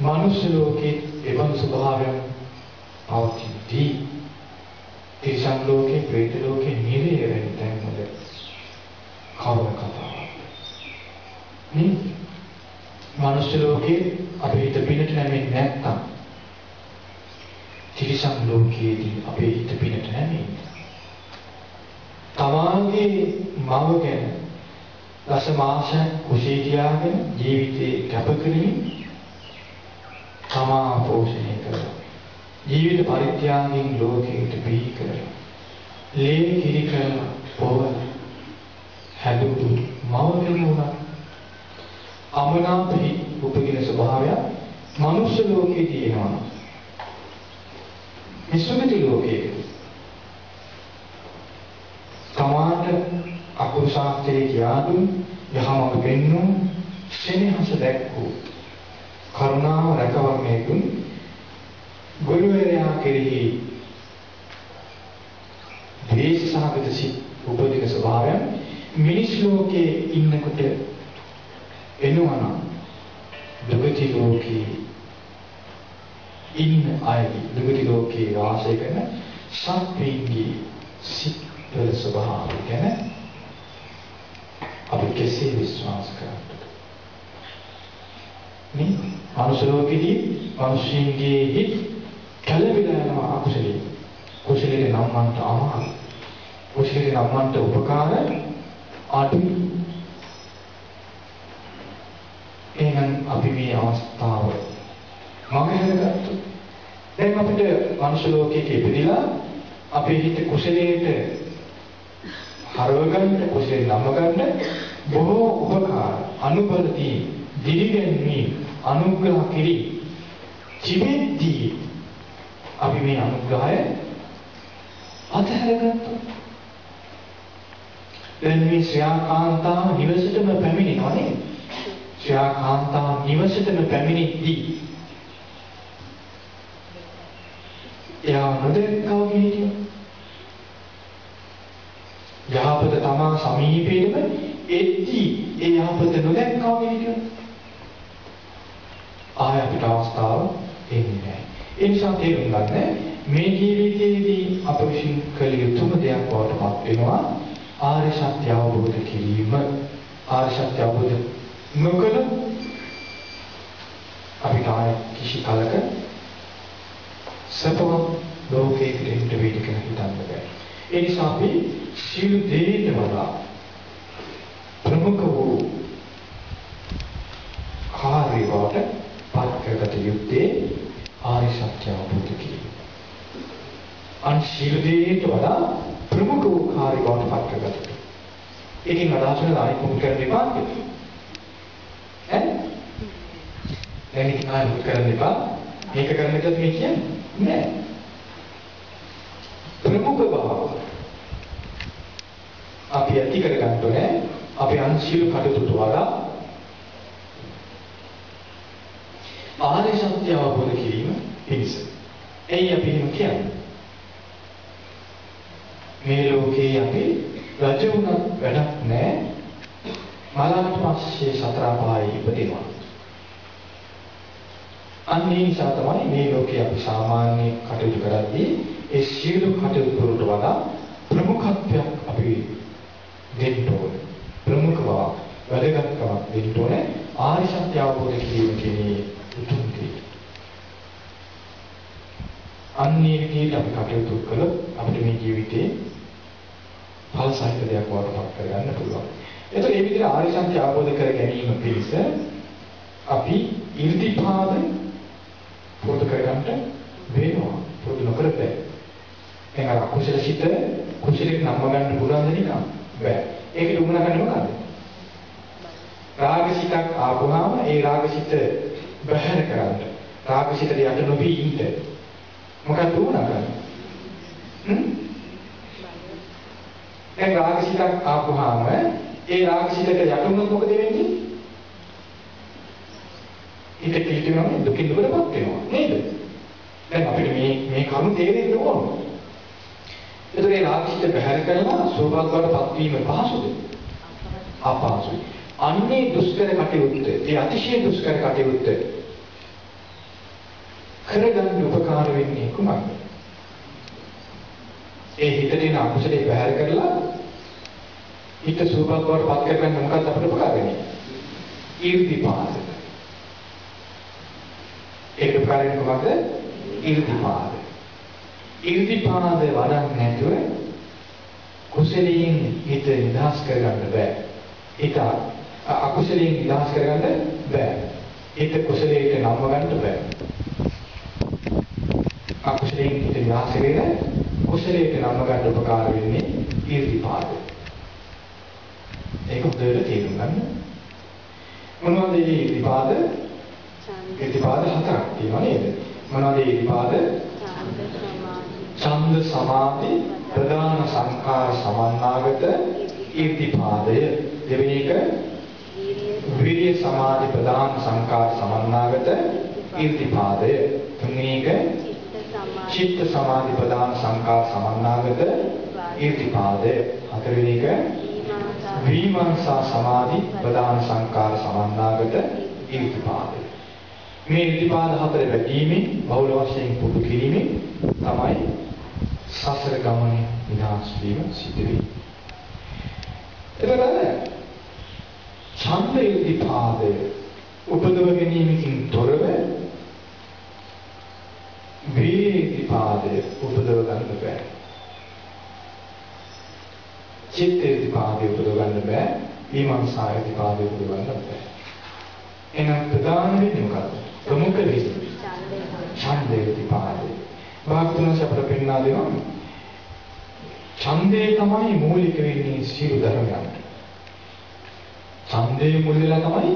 මනුෂ්‍ය ලෝකේ එවන් ස්වභාවයන් පවතිද්දී තිරිසන් ලෝකේ, പ്രേත ලෝකේ නිරේ වෙන තැන් වල කවර කතාවක්. නේ? මනුෂ්‍ය ලෝකේ අපේ හිත පිනට නැමෙන්නේ නැත්තම් තිරිසන් ලෝකයේදී අපේ හිත පිනට නැමෙන්නේ. තමාගේ මව ගැන දස මාස කුසී තියාගෙන ජීවිතේ කැප කරමින් තමා පෝෂණය කරනවා. ජීවිත පරිත්‍යාගයෙන් ලෝකයට බිහි කරනවා. ලේ කිරි කරන පොවන හැදුණු මව කෙනුණා. අමනාපෙහි උපදින ස්වභාවය මනුෂ්‍ය ලෝකයේ තියෙනවා. විසුමති ලෝකයේ තමාට අකුරු ශාස්ත්‍රයේ කියාදුන් යහමඟ පෙන්වූ සෙනෙහස දැක්වූ කරුණාව රැකවරණය දුන් ගුරුවරයා කෙරෙහි ද්වේෂසහගත සිත් උපදින ස්වභාවයන් මිනිස් ලෝකයේ ඉන්නකොට එනවා නම් දුගති ලෝකයේ ඉන්න අය දුගති ලෝකයේ වාසය කරන සත්වීන්ගේ සිත් වල ස්වභාවය ගැන අපි කෙසේ විශ්වාස කරන්නද? මේ මනුෂ්‍ය ලෝකෙදී මිනිස්සුන්ගේ හිත් කලබල යනවා අකුසලයේ. කුසලයේ නම්මන්ට අමාරු. කුසලයේ නම්මන්ට උපකාර අඩුයි. එහෙනම් අපි මේ අවස්ථාව මගහැරගත්තොත් දැන් අපිට මනුෂ්‍ය ලෝකයේ ඉපදිලා අපේ හිත කුසලයට හරව ගන්න කුසලේ නම ගන්න බොහෝ උපකාර අනුබලදී දිරිගැන්වී අනුග්‍රහ කිරි තිබෙද්දී අපි මේ අනුග්‍රහය අතහැරගත්තා. දැන් මේ ශ්‍රාකාන්තා නිවසටම පැමිණෙනවා නේද? ශ්‍රාකාන්තා නිවසටම පැමිණෙද්දී එයා නොදැක්කා වගේ යහපත තමා සමීපයේම එද්දී ඒ යහපත නොදැක්කා වගේ ආය අපිට අවස්ථාව එන්නේ නැහැ. ඒ නිසා තේරුම් ගන්න මේ ජීවිතයේදී අප විසින් කළ යුතුම දෙයක් බවට පත් වෙනවා ආර්ය සත්‍ය අවබෝධ කිරීම. ආර්ය සත්‍ය අවබෝධ නොකළ අපිට ආය කිසි කලක සතව ලෝකයකට එන්න වෙයි කියලා හිතන්න බෑ. ඒ නිසා අපි සියලු දේට වඩා ප්‍රමුඛ වූ කාර්යවට පත් කරගත යුත්තේ ආර්ය සත්‍ය අවබෝධ කිරීම. අන් සියලු දේට වඩා ප්‍රමුඛ වූ කාර්යවට පත් කරගත යුතුයි. ඒකෙන් අදහස් වෙන ආයි කුම් කරන්න එපා කියලා. ඈ? දැන් ඉතින් ආයි කුම් කරන්න එපා. මේක කරන්න කියලා මේ කියන්නේ නෑ. ප්‍රමුඛ බව අපි ඇති කර ගන්න ඕනේ අපේ අන්සිල් කටයුතු වල ආර්ය සත්‍ය අවබෝධ කිරීම පිණිස. එයි අපි එහෙම කියන්නේ. මේ ලෝකේ අපි රජ වුණත් වැඩක් නැහැ. මලකට පස්සේ සතර පායේ ඉපදෙනවා. අන්නේ නිසා තමයි මේ ලෝකේ අපි සාමාන්‍ය කටයුතු කරද්දී ඒ සියලු කටයුතු වලට වඩා ප්‍රමුඛත්වයක් අපි දෙන්න ඕනේ. ප්‍රමුඛ බව වැදගත්කමක් දෙන්න ඕනේ ආර්ය සත්‍ය අවබෝධ කිරීම කියන්නේ උතුම් දේ. අන්නේ විදිහට අපි කටයුතු කළොත් අපිට මේ ජීවිතේ ඵල සහිත දෙයක් වඩ පත් කරගන්න පුළුවන්. එතකොට මේ විදිහට ආර්ය සත්‍ය අවබෝධ කර ගැනීම පිණිස අපි ඉර්ධිපාද පුරුදු කරගන්න වෙනවා. පුරුදු නොකර බෑ. එහෙනම් අර කුසල සිත කුසලෙට නම්ම ගන්න පුළුවන් දෙයක් බෑ. ඒකට උමනා කරන්නේ මොකද්ද? රාගසිතක් ආපුවාම ඒ රාගසිත බහැර කරන්න. රාගසිතට යට නොවී ඉන්න. මොකක්ද උමනා කරන්නේ? හ්ම්? දැන් රාගසිතක් ආපුවාම ඒ රාගසිතට යටුනොත් මොකද වෙන්නේ? හිත පිළිතුරම දුකින් දුකටපත් වෙනවා නේද? දැන් අපිට මේ මේ කරුණ තේරෙන්න ඕන. ඒතර ඒ රාගසිත බහැර කරලා සෝභාග්‍යවටපත් වීම පහසුද? අපහසුයි. අන්නේ දුෂ්කර කටයුත්ත, ඒ අතිශය දුෂ්කර කටයුත්ත කරගන්න උපකාර වෙන්නේ කුමක්ද? ඒ හිතේ තියෙන අකුසලේ බැහැර කරලා හිත සූපක් බවට පත් කරගන්න මොකක්ද අපිට උපකාර වෙන්නේ? ඊර්තිපාද. ඒක උපකාර වෙන්නේ මොකක්ද? ඊර්තිපාද. ඊර්තිපාද වඩන්නේ නැතුව කුසලයෙන් හිත නිදහස් කරගන්න බෑ. හිත අකුසලයෙන් නිදහස් කරගන්න බෑ. හිත කුසලයට නම්ව ගන්න බෑ. අකුසලයෙන් හිත නිදහස් කරගෙන කුසලයට නම්ව ගන්න උපකාර වෙන්නේ ඊර්තිපාද. ඒක හොඳට තේරුම් ගන්න. මොනවද මේ ඊර්තිපාද? ඊර්තිපාද හතරක් තියෙනවා නේද? මොනවද මේ ඊර්තිපාද? ඡන්ද සමාධි ප්‍රධාන සංඛාර සමන්නාගත ඊර්තිපාදය දෙවෙනි එක විරිය සමාධි ප්‍රධාන සංඛාර සමන්නාගත ඊර්තිපාදය තුන්වෙනි එක චිත්ත සමාධි ප්‍රධාන සංඛාර සමන්නාගත ඊර්තිපාදය හතරවෙනි එක විමර්ශා සමාධි ප්‍රධාන සංඛාර සමන්නාගත ඊර්තිපාදය මේ ඊර්තිපාද හතර වැඩිමේ බහුල වශයෙන් පුදු කිරීමෙන් තමයි සසර ගමනේ විනාශ වීම සිදු වෙන්නේ. එතකොට ඡන්ද ඉදිපාදය උපදව ගැනීමකින් තොරව වීර්යපාදය උපදව ගන්න බෑ. චිත්ත ඉදිපාදය උපදව ගන්න බෑ. විමර්ශා ඉදිපාදය උපදව ගන්න බෑ. එහෙනම් ප්‍රධාන වෙන්නේ මොකක්ද? ප්‍රමුඛ වෙන්නේ ඡන්ද ඉදිපාදය. වාග්තුනස අපට පෙන්වා දෙනවා. ඡන්දේ තමයි මූලික වෙන්නේ සියලු ධර්මයන්ට. ඡන්දේ මුල් වෙලා තමයි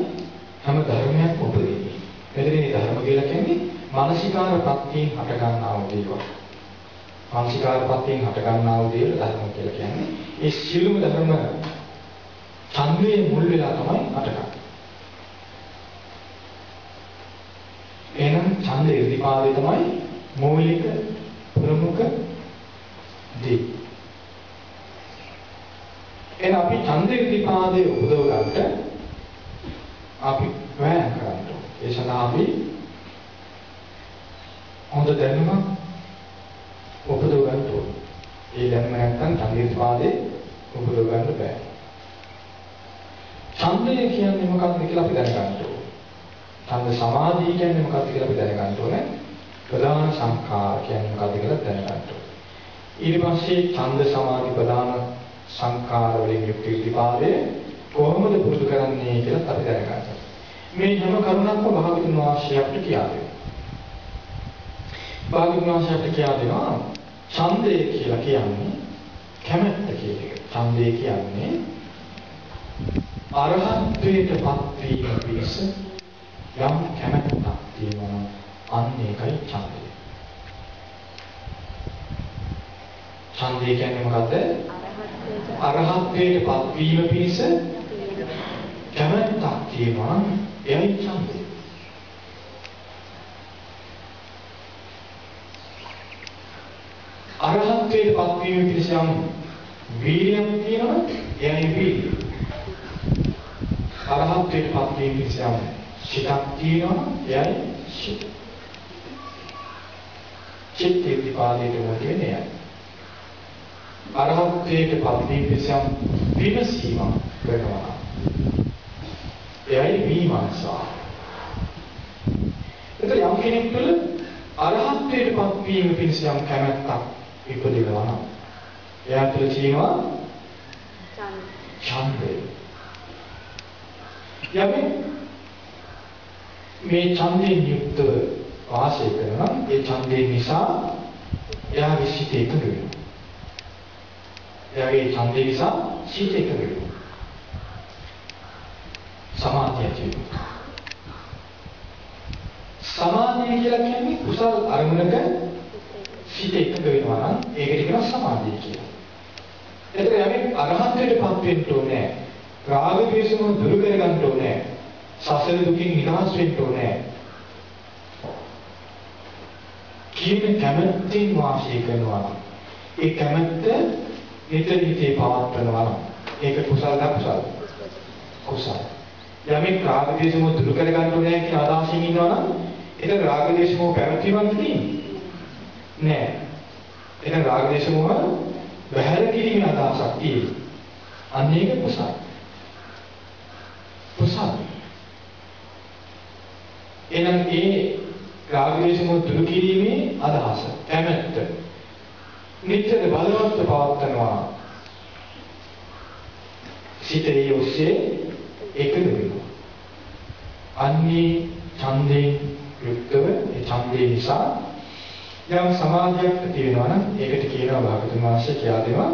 හැම ධර්මයක් උපදින්නේ. එතන ධර්ම කියලා කියන්නේ මානසිකාර ප්‍රත්‍යයෙන් හට ගන්නා වූ දේවල්. මානසිකාර ප්‍රත්‍යයෙන් හට ගන්නා වූ දේවල් ධර්ම කියලා කියන්නේ. ඒ සියලුම ධර්ම ඡන්දේ මුල් වෙලා තමයි හටගන්නේ. එහෙනම් ඡන්දේ ඉදිපාදේ තමයි මූලික ප්‍රමුඛ දේ. එහෙනම් අපි ඡන්දේ ඉදිපාදේ උදව ගන්නට අපි වෑයම් කරන්න ඕනේ. ඒ සඳහා අපි හොඳ දැනුමක් උපදව ගන්න ඕනේ. ඒ දැනුම නැත්නම් ඡන්දේ ඉදිපාදේ උපදව ගන්න බෑ. ඡන්දය කියන්නේ මොකක්ද කියලා අපි දැනගන්න ඕනේ. ඡන්ද සමාධිය කියන්නේ මොකක්ද කියලා අපි දැනගන්න ඕනේ. ප්‍රධාන සංඛාර කියන්නේ මොකක්ද කියලා දැනගන්න ඕනේ. ඊට පස්සේ ඡන්ද සමාධි ප්‍රධාන සංඛාර වලින් යුක්ත ඉතිපාදේ කොහොමද පුරුදු කරන්නේ කියලා අපි දැනගන්න. මේ හැම කරුණක්ම භාගතුන් වහන්සේ අපිට කියලා දෙනවා. භාගතුන් වහන්සේ අපිට කියලා දෙනවා ඡන්දය කියලා කියන්නේ කැමැත්ත කියන එක. ඡන්දය කියන්නේ අරහත්ත්වයටපත් වීම පිණිස යම් කැමැත්තක් තියෙනවා අන්න ඒකයි ඡන්දය. ඡන්දය කියන්නේ මොකද්ද? අරහත්ත්වයට පත්වීම පිණිස කැමැත්තක් තියෙනවා එයයි ඡන්දය. අරහත්ත්වයට පත්වීම පිණිස යම් වීර්යයක් තියෙනවා එයයි වීර්යය. අරහත්ත්වයට පත්වීම පිණිස යම් සිතක් තියෙනවා එයයි සිත. චිත්ත ඉතිපාදයට මොකද අරහත්ත්වයට පත්වීම පිසම් විමසීම කරනවා. එයයි විමර්ශා. එතකොට යම් කෙනෙක් තුළ අරහත්ත්වයට පත්වීම පිණිස යම් කැමැත්තක් ඉපදෙනවා නම් එයා තුළ තියෙනවා ඡන්දය. යමෙක් මේ ඡන්දයෙන් යුක්තව වාසය කරනවා ඒ ඡන්දේ නිසා එයාගේ සිත එකඟ වෙනවා. එයාගේ ඡන්දේ නිසා සිත එකඟ වෙනවා. සමාධිය කියනවා. සමාධිය කියලා කියන්නේ කුසල් අරමුණක සිත එකඟ වෙනවා නම් ඒකට කියනවා සමාධිය කියලා. එතකොට යමෙක් අරහත්ත්වයටපත් වෙන්න ඕනේ. රාග ద్వේෂම දුරු කර ගන්න ඕනේ. සසර දුකින් නිදහස් වෙන්න ඕනේ. කියන කැමැත්තෙන් වාසය කරනවා නම් ඒ කැමැත්ත හිත හිතේ පවත්වනවා නම් ඒක කුසල දක්ෂල් කුසල යමෙක් රාග දේශම දුරු කර ගන්න ඕනේ කියන අදහසින් ඉන්නවා නම් එතන රාග දේශ මොහ පැවැත්වීමක් තියෙන්නේ. නෑ. එතන රාග දේශ මොහ බහැර කිරීමේ අදහසක් තියෙන්නේ. අන්න ඒක කුසල. කුසල. එහෙනම් ඒ රාග දේශ මොහ දුරු කිරීමේ අදහස කැමැත්ත. නිතර බලවත් පවත්නවා. සිතේ ඔස්සේ එකද වෙනවා. අන්නේ ඡන්දයෙන් යුක්තව ඒ ඡන්දේ නිසා යම් සමාධියක් ඇති වෙනවා නම් ඒකට කියනවා භාගතුන් වහන්සේ කියලා දෙනවා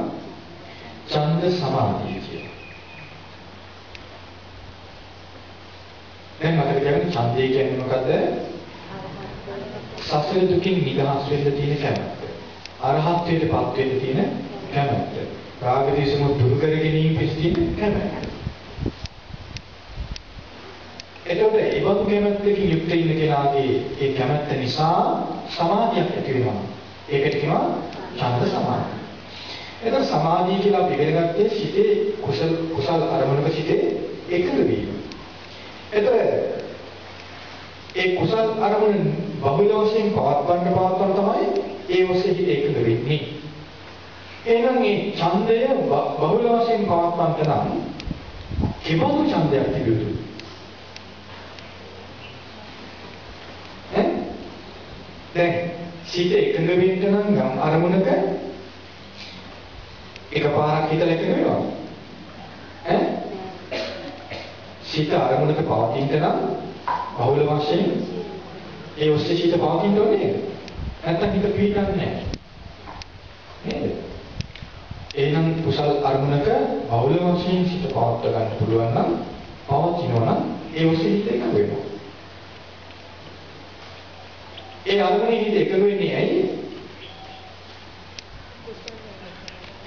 ඡන්ද සමාධිය කියලා. දැන් මතක තියාගන්න ඡන්දය කියන්නේ මොකද්ද? සසර දුකින් නිදහස් වෙන්න තියෙන කැමැත්ත. අරහත්ත්වයට පත් වෙන්න තියෙන කැමැත්ත. රාග දේශම දුරු කර ගැනීම පිළිසින කැමැත්ත. එතකොට ඒ වගේ කැමැත්තකින් යුක්ත ඉන්න කෙනාගේ ඒ කැමැත්ත නිසා සමාධියක් ඇති වෙනවා. ඒකට කියනවා ඡන්ද සමාධිය. එතකොට සමාධිය කියලා අපි ඉගෙන ගත්තේ සිතේ කුසල කුසල අරමුණක සිටේ එකඟ වීම. එතකොට ඒ කුසල අරමුණ බහුල වශයෙන් පවත්වන්න පවත්වන්න තමයි ඒ ඔස්සේ හිත එකඟ වෙන්නේ. එහෙනම් මේ ඡන්දය බහුල වශයෙන් පවත්වන්න නම් කිව්වොත් ඡන්දයක් තිබුණා. දැන් සිත එකඟ වෙන්න නම් යම් අරමුණක එකපාරක් හිතලා එකඟ වෙනවා. ඈ? සිත අරමුණක පවතින්න නම් බහුල වශයෙන් ඒ ඔස්සේ සිත පවතින්න ඕනේ. නැත්තම් හිත පිටින්නේ නැහැ. නේද? එහෙනම් කුසල් අරමුණක බහුල වශයෙන් සිත පවත්වා ගන්න පුළුවන් නම් පවතිනවා නම් ඒ ඔස්සේ හිත එකඟ වෙනවා. ඒ අරමුණේ හිත එකඟ වෙන්නේ ඇයි?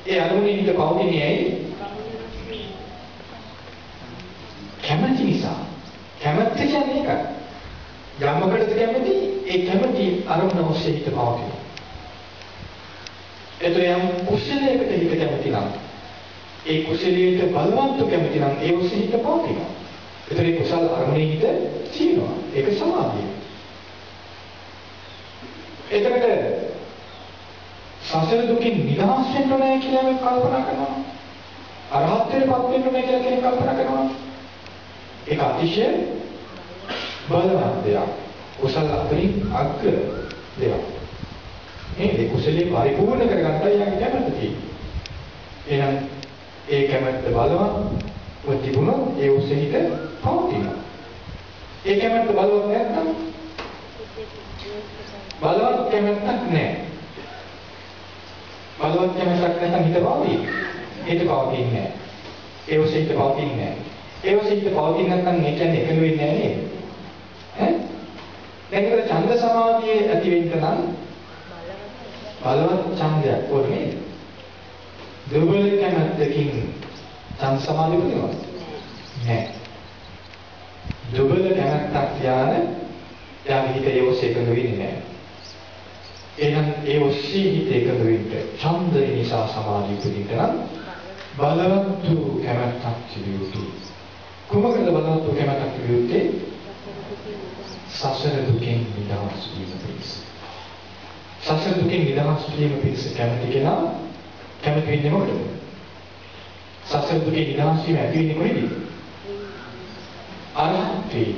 ඒ අරමුණේ හිත පවතින්නේ ඇයි? කැමැති නිසා. කැමැත්ත කියන්නේ ඒකයි. යමකටද කැමැති? ඒ කැමැති අරමුණ ඔස්සේ හිත පවතිනවා. එතකොට යම් කුසලයකට හිත කැමැති නම් ඒ කුසලයට බලවන්ත කැමැති නම් ඒ ඔස්සේ හිත පවතිනවා. එතකොට ඒ කුසල අරමුණේ හිත තියෙනවා. ඒක සමාධිය. එතකොට සසර දුකින් නිදහස් වෙන්න ඕනේ කියලා අපි කල්පනා කරනවා. අරහත්ත්වයටපත් වෙන්න ඕනේ කියලා කෙනෙක් කල්පනා කරනවා. ඒක අතිශය බලවත් දෙයක්. කුසල අතරින් අග්‍ර දෙයක්. මේ කුසලයේ පරිපූර්ණ කරගන්නයි යන්නේ කැමැත්ත තියෙන්නේ. එහෙනම් ඒ කැමැත්ත බලවත් තිබුණොත් ඒ ඔස්සේ හිත පවතිනවා. ඒ කැමැත්ත බලවත් නැත්නම් බලවත් කැමැත්තක් නැහැ. බලවත් කැමැත්තක් නැත්නම් හිත පවතී. හිත පවතින්නේ නැහැ. ඒ ඔස්සේ හිත පවතින්නේ නැහැ. ඒ ඔස්සේ හිත පවතින්නේ නැත්නම් ඒ කියන්නේ එකඟ වෙන්නේ නැහැ නේද? ඈ? දැන් ඒක ඡන්ද සමාධිය ඇති වෙන්න නම් බලවත් ඡන්දයක් ඕනේ නේද? දුර්වල කැමැත්තකින් ඡන්ද සමාධිය වෙනවා. නැහැ. දුර්වල කැමැත්තක් තියාන එයාගේ හිත ඒ ඔස්සේ එකඟ වෙන්නේ නැහැ. එහෙනම් ඒ ඔස්සේ හිත එකඟ වෙන්න ඡන්දය නිසා සමාධිය උපදින්න නම් බලවත් වූ කැමැත්තක් තිබිය යුතුයි. කුමකද බලවත් වූ කැමැත්තක් තිබිය යුත්තේ? සසර දුකෙන් නිදහස් වීම පිණිස. සසර දුකෙන් නිදහස් වීම පිණිස කැමති කෙනා කැමති වෙන්නේ මොකටද? සසර දුකෙන් නිදහස් වීම ඇති වෙන්නේ කොහෙද? අරහත්ත්වේ.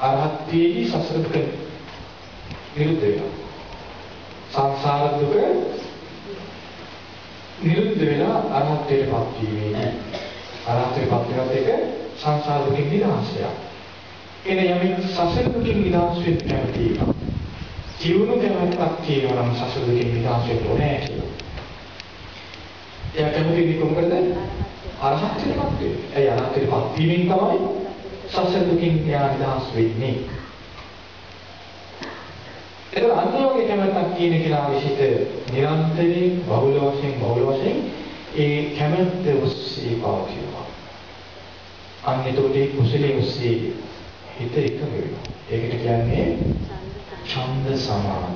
අරහත්ත්වේදී සසර දුක නිරුද්ධ වෙනවා. සංසාර දුක නිරුද්ධ වෙලා අරහත්ත්වයටපත් වීමේදී අරහත්ත්වයටපත් වෙනත් එක සංසාර දුකින් නිදහසයක්. එන යමින් සසර දුකින් නිදහස් වෙන්න කැමති ජීවුණු කැමැත්තක් තියෙනවා නම් සසර දුකින් නිදහස් වෙන්න ඕනේ කියලා. එයා කැමති කොහොමද? අරහත්ත්වයටපත් වෙන්නේ. ඒ අරහත්ත්වයටපත් වීමෙන් තමයි සසර දුකින් නිදහස් වෙන්නේ. ඒක අන්තිමගේ කැමැත්තක් තියෙන කෙනාගේ සිත නිරන්තරයෙන් බහුල වශයෙන් බහුල වශයෙන් ඒ කැමැත්ත ඔස්සේ පවතිනවා. අන්න එතකොට ඒ කුසලයේ ඔස්සේ හිත එක වෙනවා. ඒකට කියන්නේ ඡන්ද සමාධි